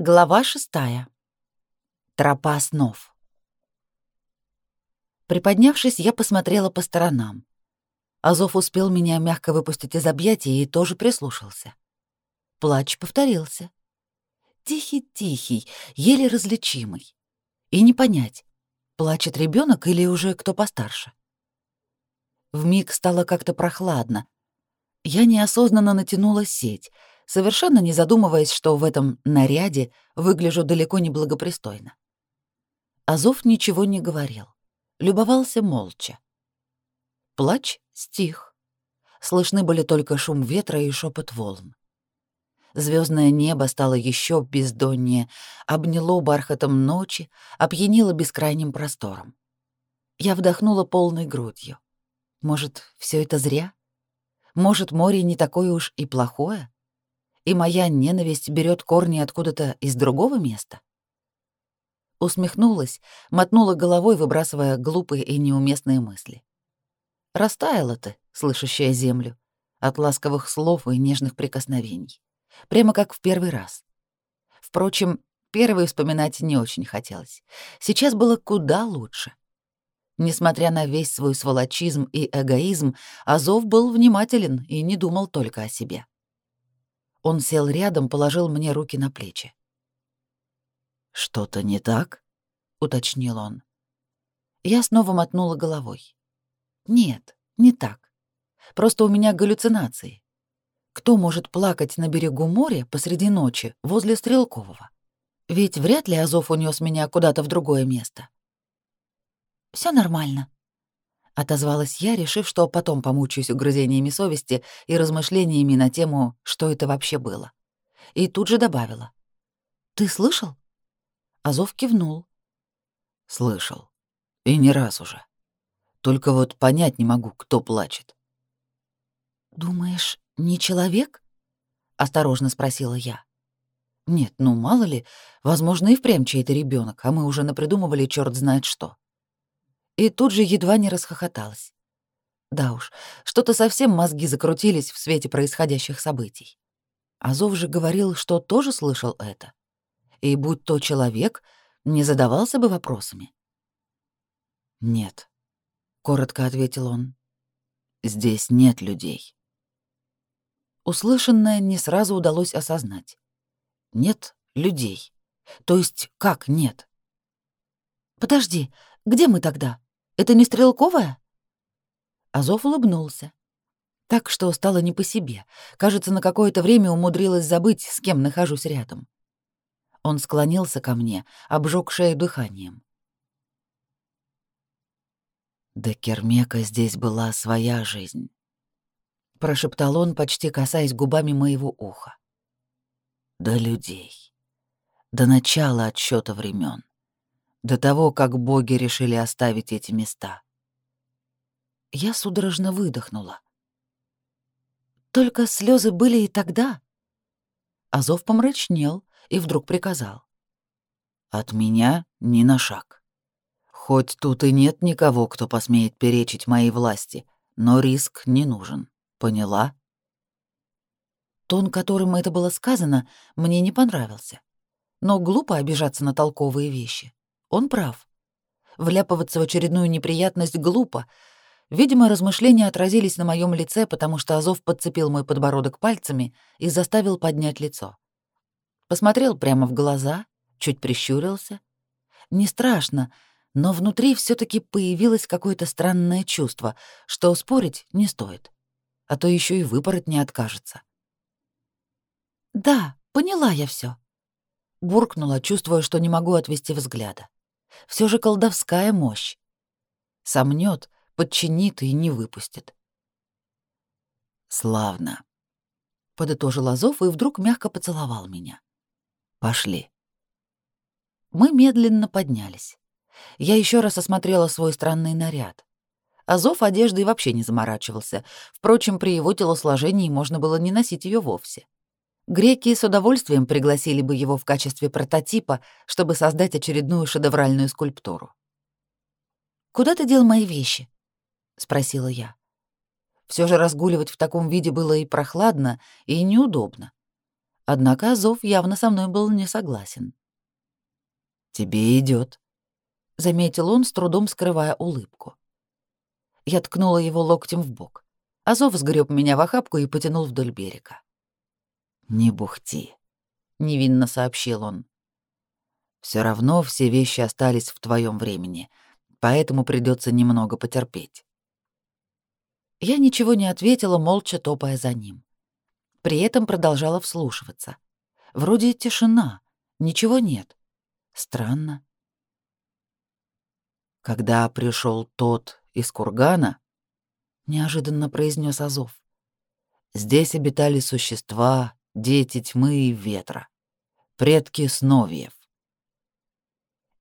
Глава шестая. Тропа снов. Приподнявшись, я посмотрела по сторонам. Азов успел меня мягко выпустить из объятий и тоже прислушался. Плач повторился. Тихий-тихий, еле различимый. И не понять, плачет ребенок или уже кто постарше. Вмиг стало как-то прохладно. Я неосознанно натянула сеть — совершенно не задумываясь, что в этом наряде выгляжу далеко не благопристойно. Азов ничего не говорил, любовался молча. Плач стих. Слышны были только шум ветра и шепот волн. Звездное небо стало еще бездоннее, обняло бархатом ночи, опьянило бескрайним простором. Я вдохнула полной грудью. Может, все это зря? Может, море не такое уж и плохое? И моя ненависть берет корни откуда-то из другого места? Усмехнулась, мотнула головой, выбрасывая глупые и неуместные мысли. Растаяла ты, слышащая землю, от ласковых слов и нежных прикосновений. Прямо как в первый раз. Впрочем, первый вспоминать не очень хотелось. Сейчас было куда лучше. Несмотря на весь свой сволочизм и эгоизм, Азов был внимателен и не думал только о себе. Он сел рядом, положил мне руки на плечи. «Что-то не так?» — уточнил он. Я снова мотнула головой. «Нет, не так. Просто у меня галлюцинации. Кто может плакать на берегу моря посреди ночи возле Стрелкового? Ведь вряд ли Азов унес меня куда-то в другое место». Все нормально», отозвалась я, решив, что потом помучаюсь угрызениями совести и размышлениями на тему, что это вообще было. И тут же добавила: "Ты слышал?" Азов кивнул. "Слышал. И не раз уже. Только вот понять не могу, кто плачет". "Думаешь, не человек?" осторожно спросила я. Нет, ну мало ли, возможно, и впрямь чей-то ребенок, а мы уже напридумывали черт знает что и тут же едва не расхохоталась. Да уж, что-то совсем мозги закрутились в свете происходящих событий. Азов же говорил, что тоже слышал это. И будь то человек, не задавался бы вопросами. «Нет», — коротко ответил он. «Здесь нет людей». Услышанное не сразу удалось осознать. Нет людей. То есть как нет? «Подожди, где мы тогда?» Это не Стрелковая?» Азов улыбнулся. Так что стало не по себе. Кажется, на какое-то время умудрилась забыть, с кем нахожусь рядом. Он склонился ко мне, обжег шею дыханием. «До Кермека здесь была своя жизнь», — прошептал он, почти касаясь губами моего уха. «До людей. До начала отсчета времен до того, как боги решили оставить эти места. Я судорожно выдохнула. Только слезы были и тогда. Азов помрачнел и вдруг приказал. «От меня ни на шаг. Хоть тут и нет никого, кто посмеет перечить моей власти, но риск не нужен. Поняла?» Тон, которым это было сказано, мне не понравился. Но глупо обижаться на толковые вещи. Он прав. Вляпываться в очередную неприятность глупо. Видимо, размышления отразились на моем лице, потому что Азов подцепил мой подбородок пальцами и заставил поднять лицо. Посмотрел прямо в глаза, чуть прищурился. Не страшно, но внутри все таки появилось какое-то странное чувство, что спорить не стоит, а то еще и выпороть не откажется. «Да, поняла я все, буркнула, чувствуя, что не могу отвести взгляда. Все же колдовская мощь. Сомнет, подчинит и не выпустит. «Славно», — подытожил Азов и вдруг мягко поцеловал меня. «Пошли». Мы медленно поднялись. Я еще раз осмотрела свой странный наряд. Азов одеждой вообще не заморачивался. Впрочем, при его телосложении можно было не носить ее вовсе. Греки с удовольствием пригласили бы его в качестве прототипа, чтобы создать очередную шедевральную скульптуру. «Куда ты дел мои вещи?» — спросила я. Все же разгуливать в таком виде было и прохладно, и неудобно. Однако Азов явно со мной был не согласен. «Тебе идет, заметил он, с трудом скрывая улыбку. Я ткнула его локтем в бок. Азов сгреб меня в охапку и потянул вдоль берега. «Не бухти», — невинно сообщил он. Все равно все вещи остались в твоем времени, поэтому придется немного потерпеть». Я ничего не ответила, молча топая за ним. При этом продолжала вслушиваться. Вроде тишина, ничего нет. Странно. Когда пришел тот из кургана, неожиданно произнес Азов. Здесь обитали существа, дети тьмы и ветра, предки сновиев.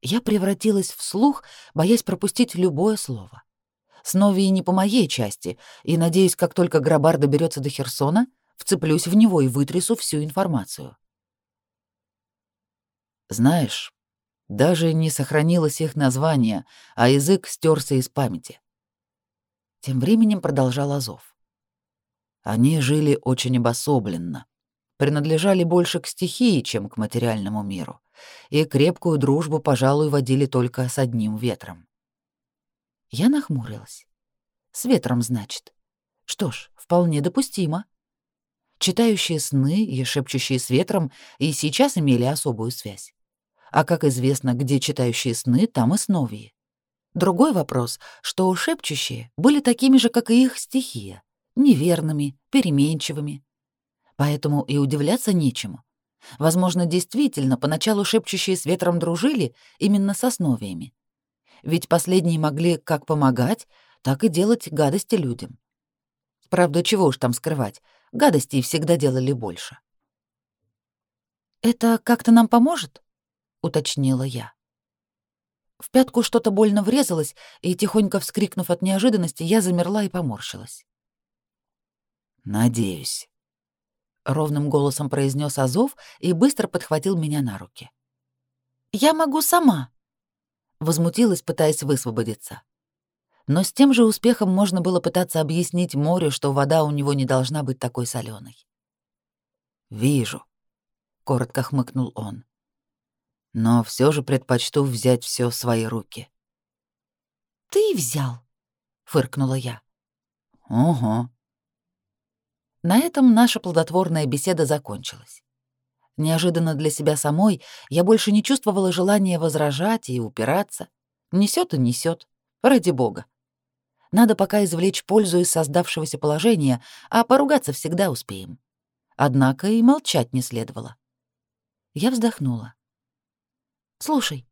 Я превратилась в слух, боясь пропустить любое слово. Сновии не по моей части, и, надеюсь, как только Грабар доберется до Херсона, вцеплюсь в него и вытрясу всю информацию. Знаешь, даже не сохранилось их название, а язык стерся из памяти. Тем временем продолжал Азов. Они жили очень обособленно, принадлежали больше к стихии, чем к материальному миру и крепкую дружбу, пожалуй, водили только с одним ветром. Я нахмурилась. С ветром, значит. Что ж, вполне допустимо. Читающие сны и шепчущие с ветром и сейчас имели особую связь. А как известно, где читающие сны, там и сновии. Другой вопрос, что шепчущие были такими же, как и их стихия, неверными, переменчивыми. Поэтому и удивляться нечему. Возможно, действительно, поначалу шепчущие с ветром дружили именно с основиями. Ведь последние могли как помогать, так и делать гадости людям. Правда, чего уж там скрывать, гадостей всегда делали больше. «Это как-то нам поможет?» — уточнила я. В пятку что-то больно врезалось, и, тихонько вскрикнув от неожиданности, я замерла и поморщилась. «Надеюсь», ровным голосом произнес Азов и быстро подхватил меня на руки. Я могу сама, возмутилась, пытаясь высвободиться. Но с тем же успехом можно было пытаться объяснить морю, что вода у него не должна быть такой соленой. Вижу, коротко хмыкнул он. Но все же предпочту взять все в свои руки. Ты взял, фыркнула я. Ого, на этом наша плодотворная беседа закончилась. Неожиданно для себя самой я больше не чувствовала желания возражать и упираться. Несет и несет, ради бога. Надо пока извлечь пользу из создавшегося положения, а поругаться всегда успеем. Однако и молчать не следовало. Я вздохнула. «Слушай,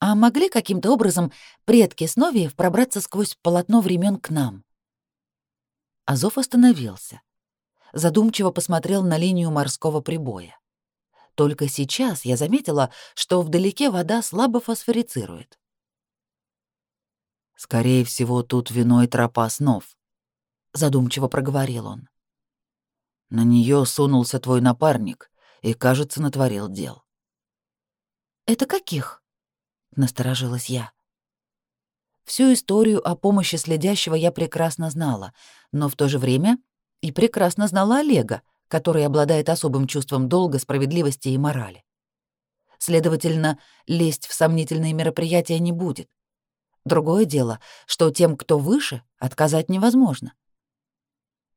а могли каким-то образом предки Сновиев пробраться сквозь полотно времен к нам?» Азов остановился задумчиво посмотрел на линию морского прибоя. Только сейчас я заметила, что вдалеке вода слабо фосфорицирует. «Скорее всего, тут виной тропа снов», — задумчиво проговорил он. «На нее сунулся твой напарник и, кажется, натворил дел». «Это каких?» — насторожилась я. Всю историю о помощи следящего я прекрасно знала, но в то же время и прекрасно знала Олега, который обладает особым чувством долга, справедливости и морали. Следовательно, лезть в сомнительные мероприятия не будет. Другое дело, что тем, кто выше, отказать невозможно.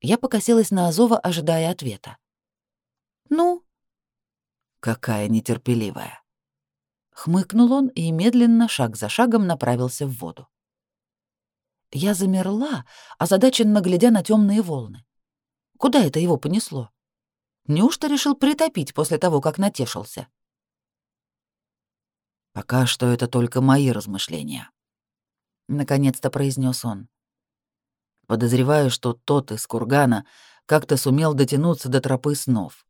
Я покосилась на Азова, ожидая ответа. «Ну?» «Какая нетерпеливая!» Хмыкнул он и медленно, шаг за шагом, направился в воду. Я замерла, озадаченно глядя на темные волны. Куда это его понесло? Неужто решил притопить после того, как натешился? Пока что это только мои размышления. Наконец-то произнес он. Подозреваю, что тот из кургана как-то сумел дотянуться до тропы снов.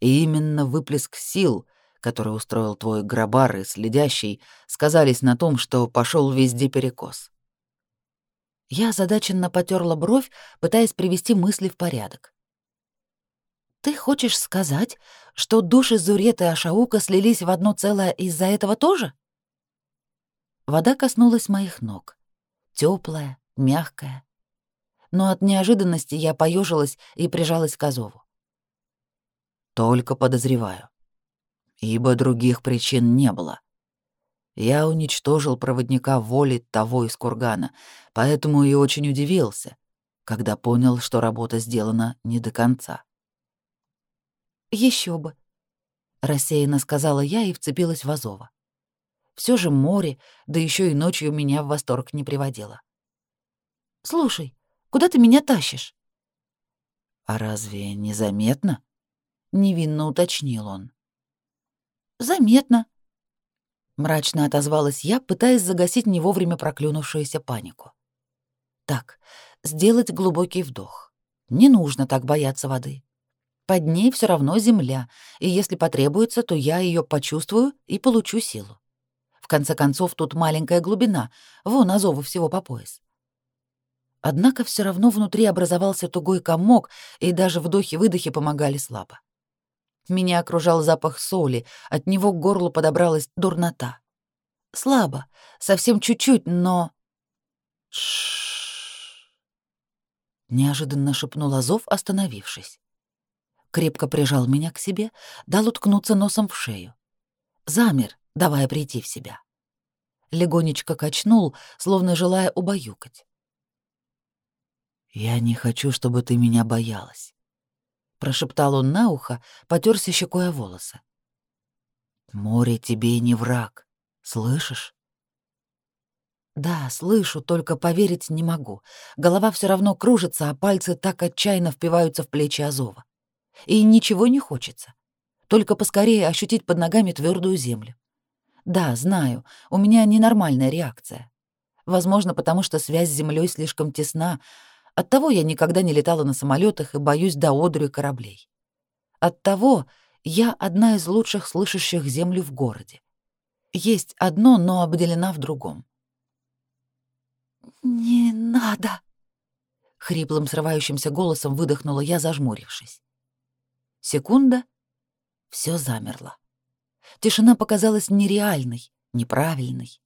И именно выплеск сил, который устроил твой грабар и следящий, сказались на том, что пошел везде перекос. Я озадаченно потерла бровь, пытаясь привести мысли в порядок. «Ты хочешь сказать, что души Зурет и Ашаука слились в одно целое из-за этого тоже?» Вода коснулась моих ног. теплая, мягкая. Но от неожиданности я поежилась и прижалась к Азову. Только подозреваю. Ибо других причин не было. Я уничтожил проводника воли того из кургана, поэтому и очень удивился, когда понял, что работа сделана не до конца. Еще бы, рассеянно сказала я и вцепилась в Азова. Все же море, да еще и ночью меня в восторг не приводило. Слушай, куда ты меня тащишь? А разве незаметно? невинно уточнил он. Заметно, мрачно отозвалась я, пытаясь загасить не вовремя проклюнувшуюся панику. Так, сделать глубокий вдох. Не нужно так бояться воды. Под ней все равно земля, и если потребуется, то я ее почувствую и получу силу. В конце концов, тут маленькая глубина, вон Азову всего по пояс. Однако все равно внутри образовался тугой комок, и даже вдохи-выдохи помогали слабо. Меня окружал запах соли, от него к горлу подобралась дурнота. Слабо, совсем чуть-чуть, но... Ш Неожиданно шепнул Азов, остановившись. Крепко прижал меня к себе, дал уткнуться носом в шею. Замер, давая прийти в себя. Легонечко качнул, словно желая убаюкать. «Я не хочу, чтобы ты меня боялась прошептал он на ухо, потерся щекой о волосы. Море тебе не враг, слышишь? Да, слышу, только поверить не могу. Голова все равно кружится, а пальцы так отчаянно впиваются в плечи Азова. И ничего не хочется. Только поскорее ощутить под ногами твердую землю. Да, знаю, у меня ненормальная реакция. Возможно, потому что связь с землей слишком тесна, Оттого я никогда не летала на самолетах и боюсь до одури кораблей. Оттого я одна из лучших слышащих землю в городе. Есть одно, но обделена в другом. «Не надо!» — хриплым срывающимся голосом выдохнула я, зажмурившись. Секунда — все замерло. Тишина показалась нереальной, неправильной.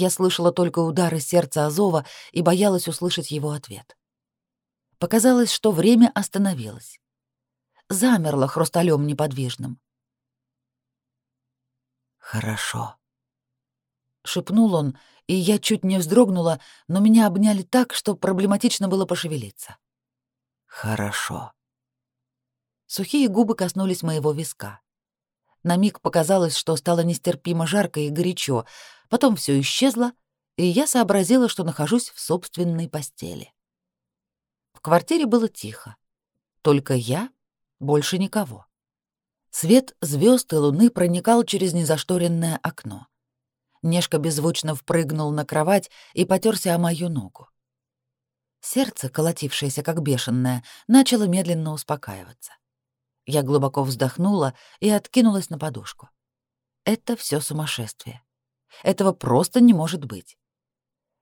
Я слышала только удары сердца Азова и боялась услышать его ответ. Показалось, что время остановилось. Замерло хрусталем неподвижным. «Хорошо», — шепнул он, и я чуть не вздрогнула, но меня обняли так, что проблематично было пошевелиться. «Хорошо». Сухие губы коснулись моего виска. На миг показалось, что стало нестерпимо жарко и горячо, потом все исчезло, и я сообразила, что нахожусь в собственной постели. В квартире было тихо. Только я, больше никого. Свет звезд и луны проникал через незашторенное окно. Нешка беззвучно впрыгнул на кровать и потерся о мою ногу. Сердце, колотившееся как бешеное, начало медленно успокаиваться. Я глубоко вздохнула и откинулась на подушку. Это все сумасшествие. Этого просто не может быть.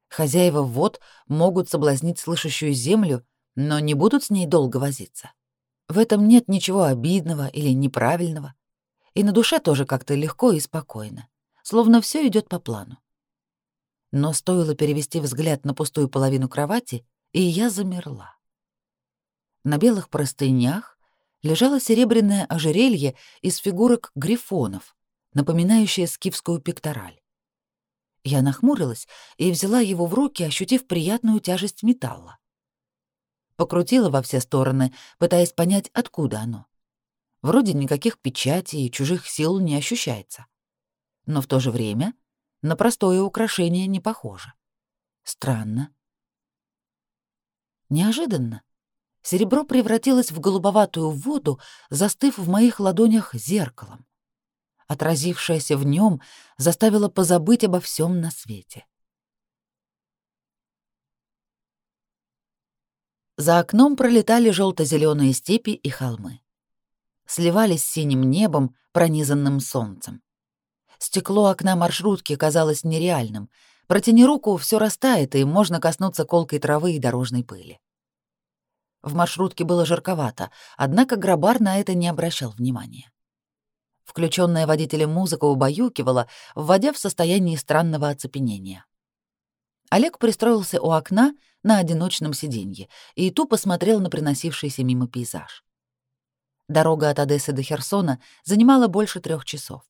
Хозяева вод могут соблазнить слышащую землю но не будут с ней долго возиться. В этом нет ничего обидного или неправильного. И на душе тоже как-то легко и спокойно, словно все идет по плану. Но стоило перевести взгляд на пустую половину кровати, и я замерла. На белых простынях лежало серебряное ожерелье из фигурок грифонов, напоминающее скифскую пектораль. Я нахмурилась и взяла его в руки, ощутив приятную тяжесть металла покрутила во все стороны, пытаясь понять, откуда оно. Вроде никаких печатей и чужих сил не ощущается. Но в то же время на простое украшение не похоже. Странно. Неожиданно серебро превратилось в голубоватую воду, застыв в моих ладонях зеркалом. Отразившееся в нем заставило позабыть обо всем на свете. За окном пролетали желто-зеленые степи и холмы. Сливались с синим небом, пронизанным солнцем. Стекло окна маршрутки казалось нереальным. Протяни руку, все растает, и можно коснуться колкой травы и дорожной пыли. В маршрутке было жарковато, однако Грабар на это не обращал внимания. Включенная водителем музыка убаюкивала, вводя в состояние странного оцепенения. Олег пристроился у окна на одиночном сиденье и тупо смотрел на приносившийся мимо пейзаж. Дорога от Одессы до Херсона занимала больше трех часов.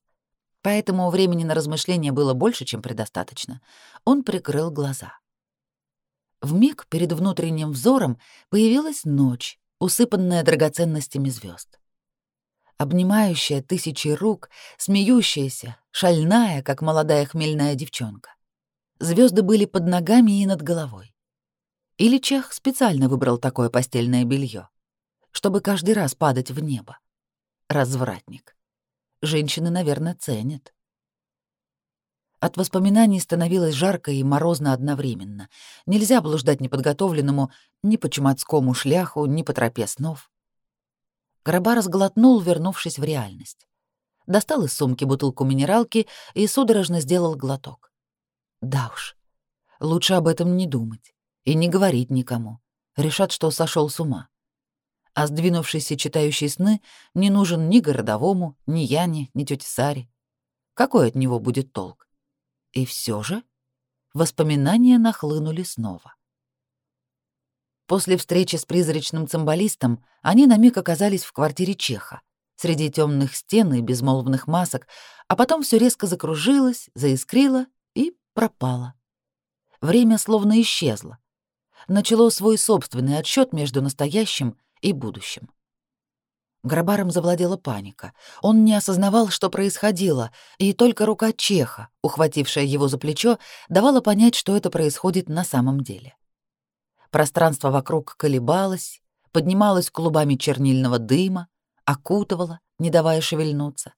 Поэтому времени на размышления было больше, чем предостаточно. Он прикрыл глаза. В миг перед внутренним взором появилась ночь, усыпанная драгоценностями звезд. Обнимающая тысячи рук, смеющаяся, шальная, как молодая хмельная девчонка. Звезды были под ногами и над головой. Или Чех специально выбрал такое постельное белье, чтобы каждый раз падать в небо. Развратник. Женщины, наверное, ценят. От воспоминаний становилось жарко и морозно одновременно. Нельзя блуждать неподготовленному ни по чумацкому шляху, ни по тропе снов. Граба разглотнул, вернувшись в реальность. Достал из сумки бутылку минералки и судорожно сделал глоток. Да уж, лучше об этом не думать и не говорить никому. Решат, что сошел с ума. А сдвинувшийся читающий сны не нужен ни городовому, ни Яне, ни тете Саре. Какой от него будет толк? И все же воспоминания нахлынули снова. После встречи с призрачным цимбалистом они на миг оказались в квартире Чеха, среди темных стен и безмолвных масок, а потом все резко закружилось, заискрило и пропало. Время словно исчезло. Начало свой собственный отсчет между настоящим и будущим. Грабаром завладела паника. Он не осознавал, что происходило, и только рука Чеха, ухватившая его за плечо, давала понять, что это происходит на самом деле. Пространство вокруг колебалось, поднималось клубами чернильного дыма, окутывало, не давая шевельнуться.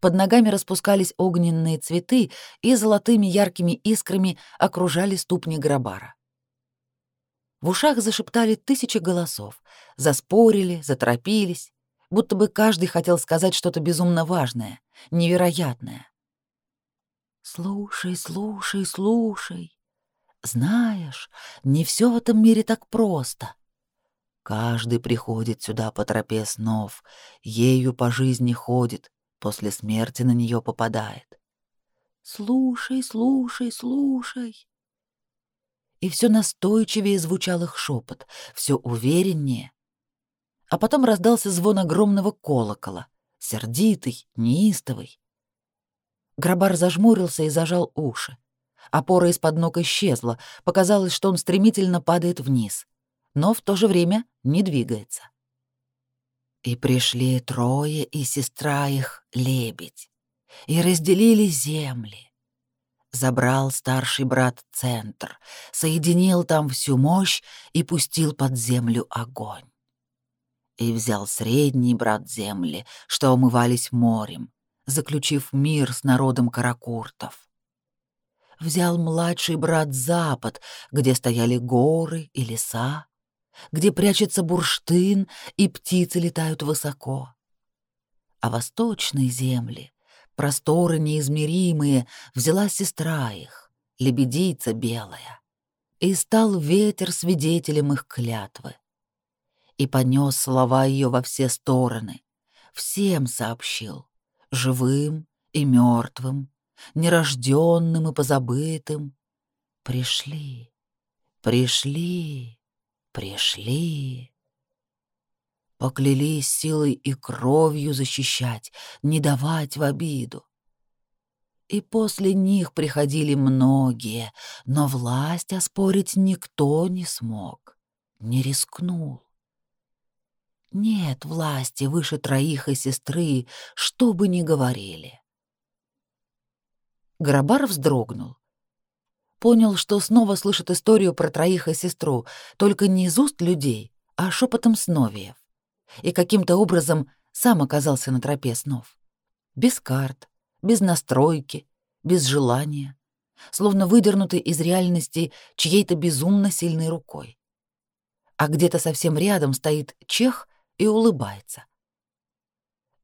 Под ногами распускались огненные цветы и золотыми яркими искрами окружали ступни Грабара. В ушах зашептали тысячи голосов, заспорили, заторопились, будто бы каждый хотел сказать что-то безумно важное, невероятное. «Слушай, слушай, слушай. Знаешь, не все в этом мире так просто. Каждый приходит сюда по тропе снов, ею по жизни ходит, после смерти на нее попадает. Слушай, слушай, слушай и все настойчивее звучал их шепот, все увереннее. А потом раздался звон огромного колокола, сердитый, неистовый. Грабар зажмурился и зажал уши. Опора из-под ног исчезла, показалось, что он стремительно падает вниз, но в то же время не двигается. И пришли трое и сестра их, лебедь, и разделили земли, Забрал старший брат центр, соединил там всю мощь и пустил под землю огонь. И взял средний брат земли, что омывались морем, заключив мир с народом каракуртов. Взял младший брат запад, где стояли горы и леса, где прячется бурштын и птицы летают высоко. А восточные земли просторы неизмеримые, взяла сестра их, лебедица белая, и стал ветер свидетелем их клятвы. И понес слова ее во все стороны, всем сообщил, живым и мертвым, нерожденным и позабытым. Пришли, пришли, пришли. Поклялись силой и кровью защищать, не давать в обиду. И после них приходили многие, но власть оспорить никто не смог, не рискнул. Нет власти выше троих и сестры, что бы ни говорили. Грабар вздрогнул. Понял, что снова слышит историю про троих и сестру, только не из уст людей, а шепотом сновиев и каким-то образом сам оказался на тропе снов. Без карт, без настройки, без желания, словно выдернутый из реальности чьей-то безумно сильной рукой. А где-то совсем рядом стоит чех и улыбается.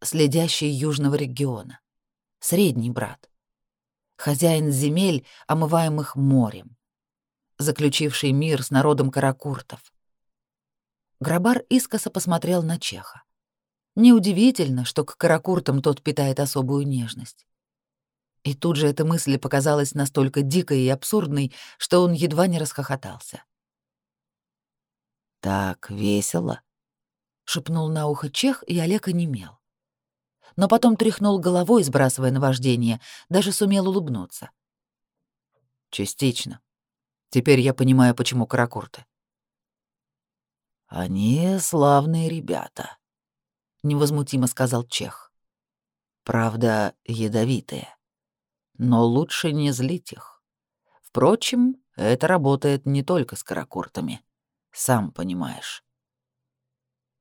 Следящий южного региона, средний брат, хозяин земель, омываемых морем, заключивший мир с народом каракуртов, Грабар искоса посмотрел на Чеха. Неудивительно, что к каракуртам тот питает особую нежность. И тут же эта мысль показалась настолько дикой и абсурдной, что он едва не расхохотался. «Так весело. шепнул на ухо Чех, и Олег онемел. Но потом тряхнул головой, сбрасывая наваждение, даже сумел улыбнуться. Частично. Теперь я понимаю, почему каракурты. Они славные ребята, невозмутимо сказал Чех. Правда, ядовитые. Но лучше не злить их. Впрочем, это работает не только с каракуртами. Сам понимаешь.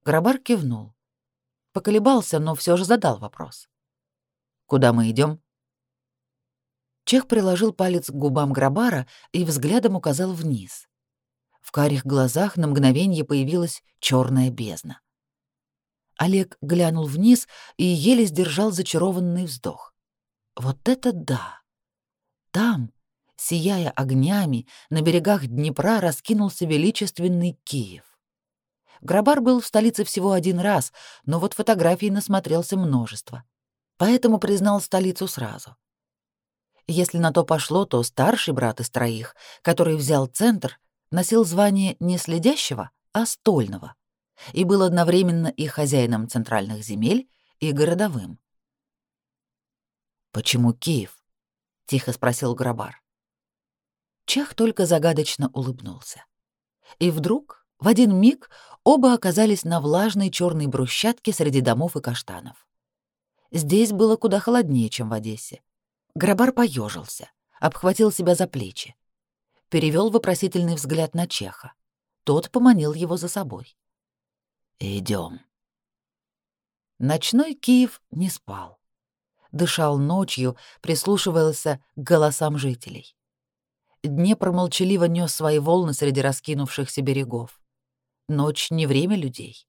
Грабар кивнул. Поколебался, но все же задал вопрос. «Куда мы идем? Чех приложил палец к губам Грабара и взглядом указал вниз. В карих глазах на мгновение появилась черная бездна. Олег глянул вниз и еле сдержал зачарованный вздох. Вот это да! Там, сияя огнями, на берегах Днепра раскинулся величественный Киев. Грабар был в столице всего один раз, но вот фотографий насмотрелся множество. Поэтому признал столицу сразу. Если на то пошло, то старший брат из троих, который взял центр, носил звание не следящего, а стольного, и был одновременно и хозяином центральных земель, и городовым. «Почему Киев?» — тихо спросил Грабар. Чех только загадочно улыбнулся. И вдруг, в один миг, Оба оказались на влажной черной брусчатке среди домов и каштанов. Здесь было куда холоднее, чем в Одессе. Грабар поежился, обхватил себя за плечи. Перевел вопросительный взгляд на Чеха. Тот поманил его за собой. Идем. Ночной Киев не спал. Дышал ночью, прислушивался к голосам жителей. Днепр молчаливо нес свои волны среди раскинувшихся берегов. Ночь не время людей.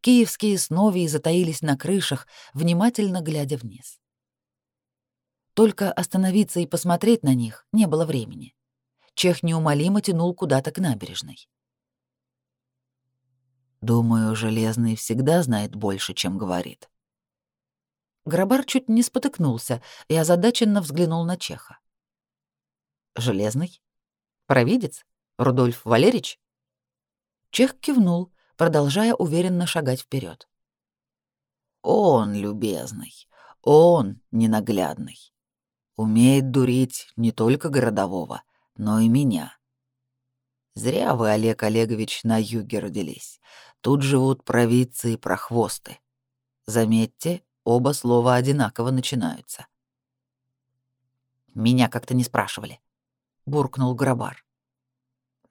Киевские сновии затаились на крышах, внимательно глядя вниз. Только остановиться и посмотреть на них не было времени. Чех неумолимо тянул куда-то к набережной. Думаю, Железный всегда знает больше, чем говорит. Грабар чуть не спотыкнулся и озадаченно взглянул на Чеха. «Железный? Провидец? Рудольф Валерич?» Чех кивнул, продолжая уверенно шагать вперед. Он любезный, он ненаглядный. Умеет дурить не только городового, но и меня. Зря вы, Олег Олегович, на юге родились. Тут живут провидцы и прохвосты. Заметьте, оба слова одинаково начинаются. «Меня как-то не спрашивали», — буркнул Грабар.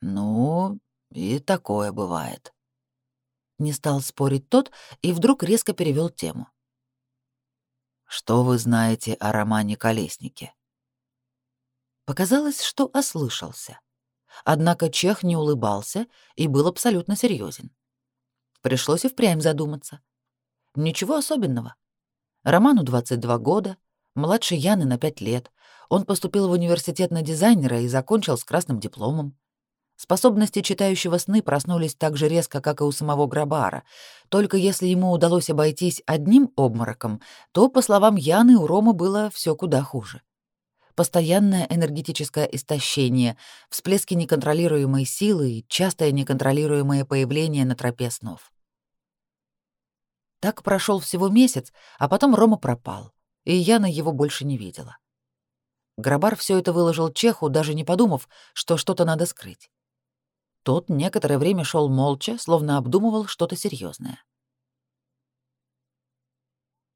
«Ну, и такое бывает. Не стал спорить тот и вдруг резко перевел тему. Что вы знаете о романе Колеснике? Показалось, что ослышался. Однако Чех не улыбался и был абсолютно серьезен. Пришлось и впрямь задуматься. Ничего особенного. Роману 22 года, младше Яны на 5 лет. Он поступил в университет на дизайнера и закончил с красным дипломом. Способности читающего сны проснулись так же резко, как и у самого Грабара. Только если ему удалось обойтись одним обмороком, то, по словам Яны, у Рома было все куда хуже. Постоянное энергетическое истощение, всплески неконтролируемой силы и частое неконтролируемое появление на тропе снов. Так прошел всего месяц, а потом Рома пропал, и Яна его больше не видела. Грабар все это выложил Чеху, даже не подумав, что что-то надо скрыть. Тот некоторое время шел молча, словно обдумывал что-то серьезное.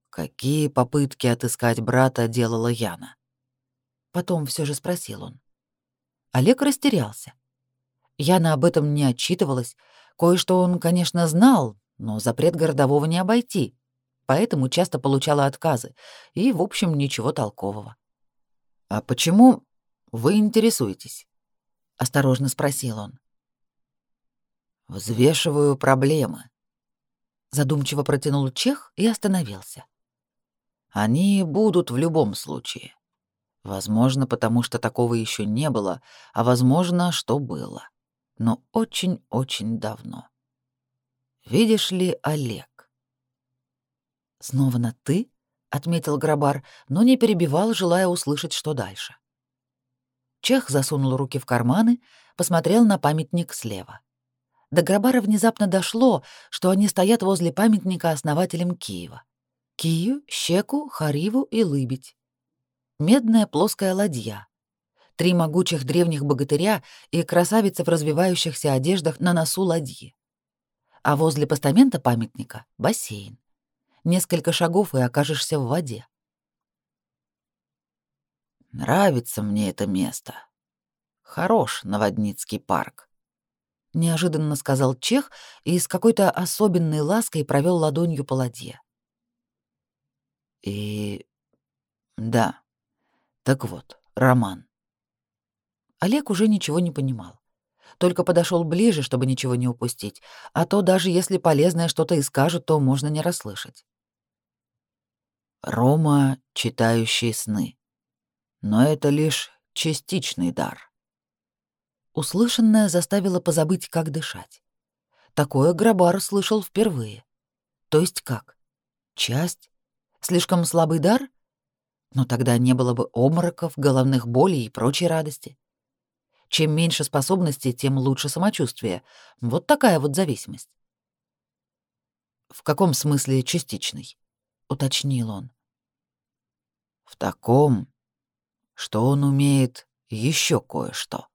Какие попытки отыскать брата делала Яна? Потом все же спросил он. Олег растерялся. Яна об этом не отчитывалась. Кое-что он, конечно, знал, но запрет городового не обойти, поэтому часто получала отказы, и, в общем, ничего толкового. «А почему вы интересуетесь?» — осторожно спросил он. Взвешиваю проблемы. Задумчиво протянул чех и остановился. Они будут в любом случае. Возможно, потому что такого еще не было, а возможно, что было. Но очень-очень давно. Видишь ли, Олег? Снова на «ты»? — отметил Грабар, но не перебивал, желая услышать, что дальше. Чех засунул руки в карманы, посмотрел на памятник слева. До Грабара внезапно дошло, что они стоят возле памятника основателям Киева. Кию, Щеку, Хариву и Лыбедь. Медная плоская ладья. Три могучих древних богатыря и красавица в развивающихся одеждах на носу ладьи. А возле постамента памятника — бассейн. Несколько шагов и окажешься в воде. Нравится мне это место. Хорош Новодницкий парк. Неожиданно сказал Чех и с какой-то особенной лаской провел ладонью по ладье. И... да. Так вот, роман. Олег уже ничего не понимал. Только подошел ближе, чтобы ничего не упустить, а то даже если полезное что-то и скажут, то можно не расслышать. Рома, читающий сны но это лишь частичный дар. Услышанное заставило позабыть, как дышать. Такое Грабар слышал впервые. То есть как? Часть? Слишком слабый дар? Но тогда не было бы обмороков, головных болей и прочей радости. Чем меньше способностей, тем лучше самочувствие. Вот такая вот зависимость. «В каком смысле частичный?» — уточнил он. «В таком, что он умеет еще кое-что.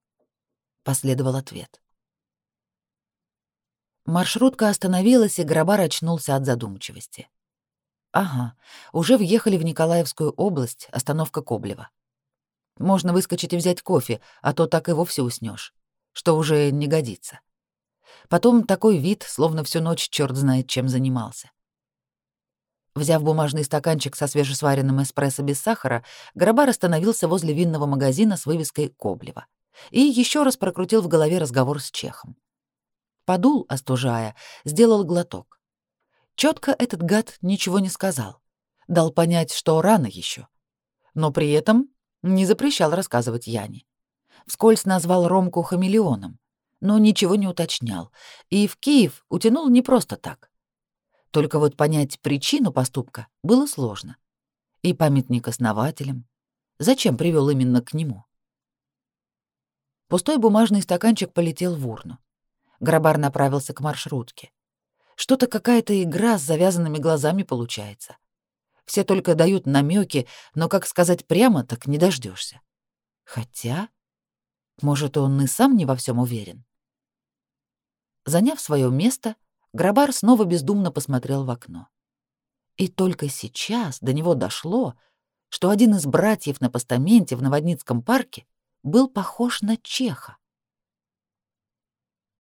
Последовал ответ. Маршрутка остановилась, и Грабар очнулся от задумчивости. Ага, уже въехали в Николаевскую область, остановка Коблева. Можно выскочить и взять кофе, а то так и вовсе уснешь, что уже не годится. Потом такой вид, словно всю ночь черт знает чем занимался. Взяв бумажный стаканчик со свежесваренным эспрессо без сахара, Грабар остановился возле винного магазина с вывеской «Коблева» и еще раз прокрутил в голове разговор с чехом. Подул, остужая, сделал глоток. Четко этот гад ничего не сказал. Дал понять, что рано еще. Но при этом не запрещал рассказывать Яне. Вскользь назвал Ромку хамелеоном, но ничего не уточнял. И в Киев утянул не просто так. Только вот понять причину поступка было сложно. И памятник основателям. Зачем привел именно к нему? Пустой бумажный стаканчик полетел в урну. Грабар направился к маршрутке. Что-то какая-то игра с завязанными глазами получается. Все только дают намеки, но как сказать прямо, так не дождешься. Хотя, может, он и сам не во всем уверен. Заняв свое место, Грабар снова бездумно посмотрел в окно. И только сейчас до него дошло, что один из братьев на постаменте в Новодницком парке был похож на Чеха.